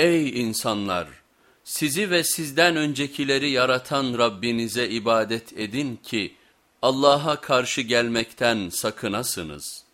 Ey insanlar! Sizi ve sizden öncekileri yaratan Rabbinize ibadet edin ki Allah'a karşı gelmekten sakınasınız.''